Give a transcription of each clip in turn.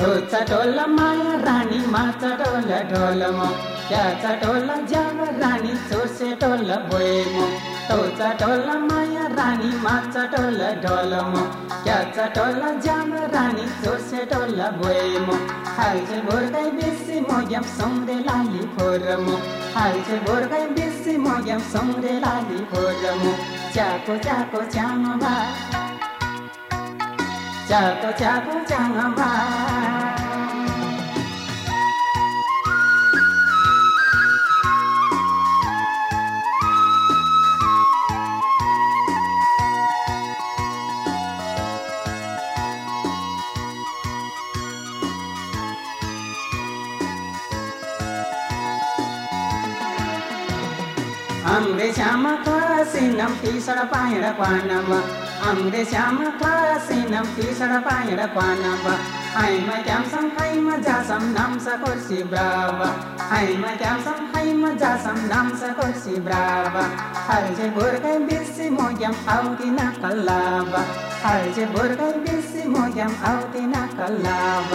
ढोचा ढोल माया रानी माचा ढोल ढोल म त्याचा ढोल रानी चोरसे ढोल भोए म तोचा ढोल माया रानी माचा ढोल ढोल म त्याचा ढोल जाव रानी चोरसे ढोल भोए म हालचे बोरगाई बेसी मोग्याम सौरे लाली फोर म हालचे बोरगाई बेसी मोग्याम सौरे लाली फोर म चाको चाको भा चाको चाको चाङ भा अम्रे श्याम क्लासिनम टीसड पायड क्वानम अम्रे श्याम क्लासिनम टीसड पायड क्वानम हाइमा क्यामसम हाइमा जासम नाम सकोर्सी ब्राव। हाइमा क्यामसम हाइमा जासम नाम सकोर्सी ब्राव। हल्जे बोर्गै बिसी मोग्याम आउदी ना कल्लाव हल्जे बोर्गै बिसी मोग्याम आउदी ना कल्लाव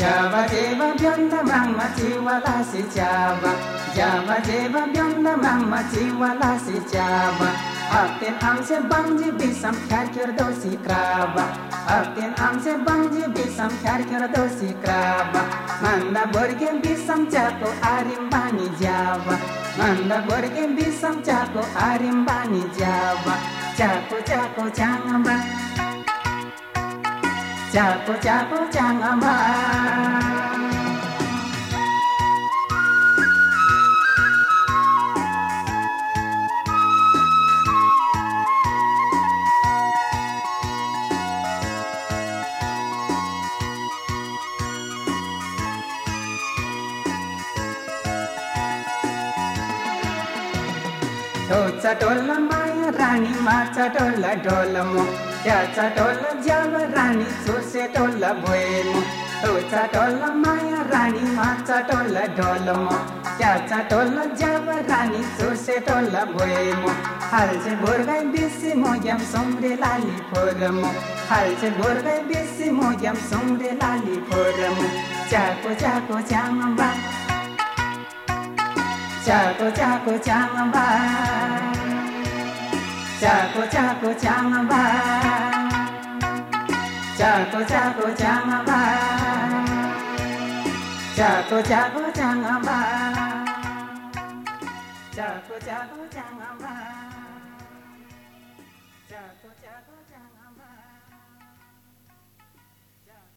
Java Java Bianna Javadevabhyam Tiwa jivalasi java Java Java Bianna Javadevabhyam Tiwa jivalasi java Aptin amse bangji bisam khyar kyar dosi krava Aptin amse bangji bisam khyar kyar dosi krava Manda borgen bisam jato arimbani java Manda borgen bisam jato arimbani java Jato jato jangamba ចាបចាបចាំងអមា ढोचा ढोल माया रानी माचा ढोल ढोल मो त्याचा ढोल रानी ढोल भोए मो माया रानी माचा ढोल ढोल मो रानी चोरसे ढोल भोए मो हालचे बोरगाई बेसी मोग्याम सौरे लाली फोर मो बोरगाई बेसी मोग्याम सौरे लाली फोर मो चाको Chaco chaco chamba Chaco chaco chamba Chaco chaco chamba Chaco chaco chamba Chaco chaco chamba Chaco chaco